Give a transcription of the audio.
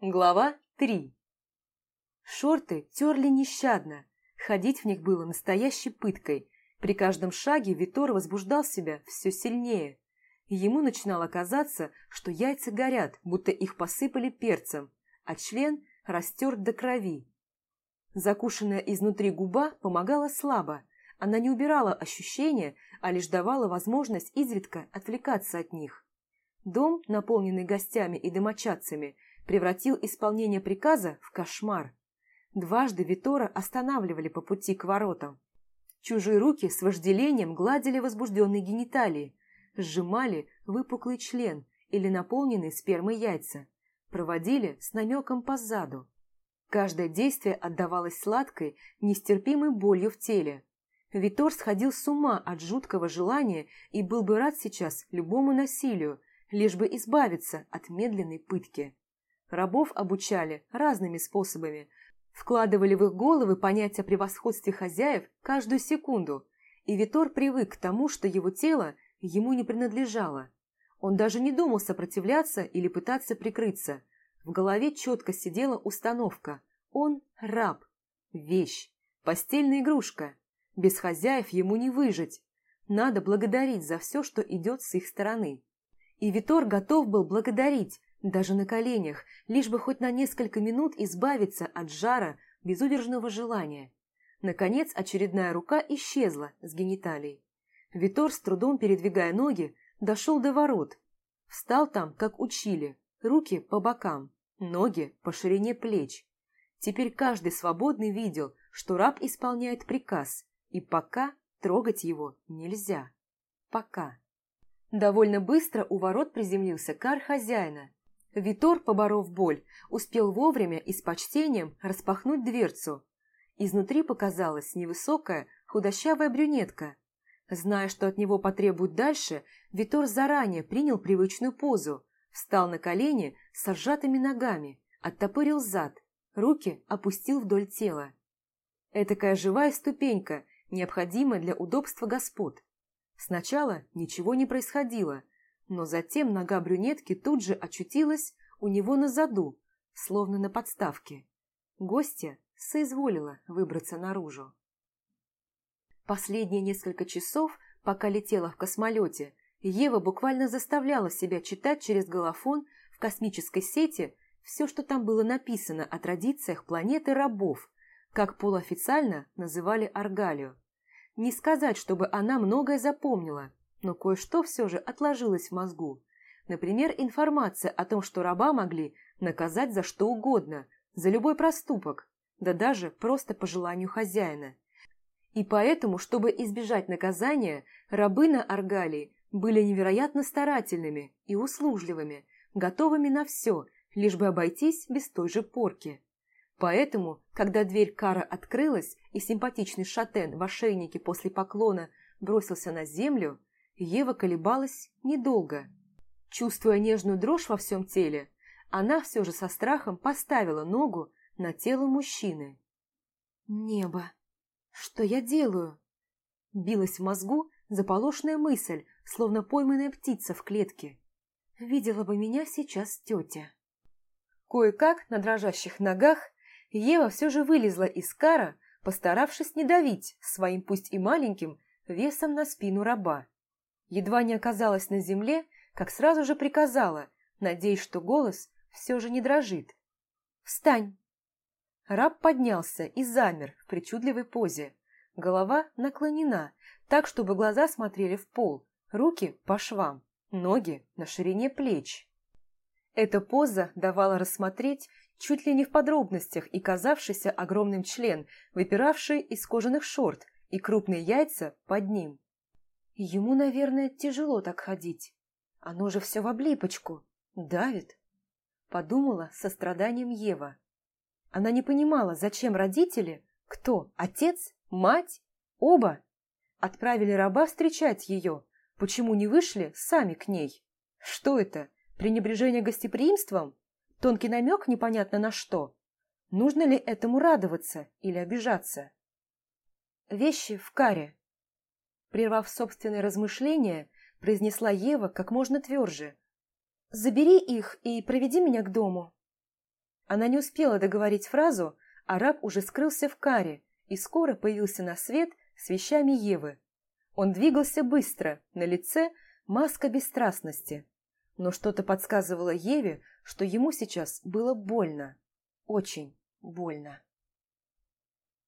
Глава 3 Шорты терли нещадно. Ходить в них было настоящей пыткой. При каждом шаге Витор возбуждал себя все сильнее. Ему начинало казаться, что яйца горят, будто их посыпали перцем, а член растерт до крови. Закушенная изнутри губа помогала слабо. Она не убирала ощущения, а лишь давала возможность изредка отвлекаться от них. Дом, наполненный гостями и домочадцами, превратил исполнение приказа в кошмар. Дважды Витора останавливали по пути к воротам. Чужие руки с вожделением гладили возбужденные гениталии, сжимали выпуклый член или наполненные спермой яйца, проводили с намеком по заду. Каждое действие отдавалось сладкой, нестерпимой болью в теле. Витор сходил с ума от жуткого желания и был бы рад сейчас любому насилию, лишь бы избавиться от медленной пытки. Рабов обучали разными способами, вкладывали в их головы понятие превосходстве хозяев каждую секунду, и Витор привык к тому, что его тело ему не принадлежало. Он даже не думал сопротивляться или пытаться прикрыться. В голове четко сидела установка. Он раб, вещь, постельная игрушка. Без хозяев ему не выжить. Надо благодарить за все, что идет с их стороны. И Витор готов был благодарить, даже на коленях, лишь бы хоть на несколько минут избавиться от жара безудержного желания. Наконец очередная рука исчезла с гениталий. Витор, с трудом передвигая ноги, дошел до ворот. Встал там, как учили, руки по бокам, ноги по ширине плеч. Теперь каждый свободный видел, что раб исполняет приказ, и пока трогать его нельзя. Пока. Довольно быстро у ворот приземлился кар хозяина. Витор, поборов боль, успел вовремя и с почтением распахнуть дверцу. Изнутри показалась невысокая, худощавая брюнетка. Зная, что от него потребуют дальше, Витор заранее принял привычную позу, встал на колени с сжатыми ногами, оттопырил зад, руки опустил вдоль тела. Этакая живая ступенька, необходимая для удобства господ. Сначала ничего не происходило, но затем нога брюнетки тут же очутилась у него на заду, словно на подставке. Гостья соизволила выбраться наружу. Последние несколько часов, пока летела в космолете, Ева буквально заставляла себя читать через голофон в космической сети все, что там было написано о традициях планеты рабов, как полуофициально называли Аргалию. Не сказать, чтобы она многое запомнила, но кое-что все же отложилось в мозгу. Например, информация о том, что раба могли наказать за что угодно, за любой проступок, да даже просто по желанию хозяина. И поэтому, чтобы избежать наказания, рабы на Аргалии были невероятно старательными и услужливыми, готовыми на все, лишь бы обойтись без той же порки. Поэтому, когда дверь кара открылась, и симпатичный шатен в ошейнике после поклона бросился на землю, Ева колебалась недолго. Чувствуя нежную дрожь во всем теле, она все же со страхом поставила ногу на тело мужчины. «Небо! Что я делаю?» Билась в мозгу заполошная мысль, словно пойманная птица в клетке. Видела бы меня сейчас тетя. Кое-как на дрожащих ногах Ева все же вылезла из кара, постаравшись не давить своим пусть и маленьким весом на спину раба. Едва не оказалась на земле, как сразу же приказала, надеясь, что голос все же не дрожит. «Встань!» Раб поднялся и замер в причудливой позе. Голова наклонена, так, чтобы глаза смотрели в пол, руки по швам, ноги на ширине плеч. Эта поза давала рассмотреть чуть ли не в подробностях и казавшийся огромным член, выпиравший из кожаных шорт и крупные яйца под ним. Ему, наверное, тяжело так ходить. Оно же все в облипочку. Давит. Подумала со страданием Ева. Она не понимала, зачем родители, кто, отец, мать, оба, отправили раба встречать ее, почему не вышли сами к ней. Что это, пренебрежение гостеприимством? Тонкий намек непонятно на что. Нужно ли этому радоваться или обижаться? Вещи в каре. Прервав собственные размышления, произнесла Ева как можно тверже. «Забери их и проведи меня к дому». Она не успела договорить фразу, а раб уже скрылся в каре и скоро появился на свет с вещами Евы. Он двигался быстро, на лице маска бесстрастности. Но что-то подсказывало Еве, что ему сейчас было больно. Очень больно.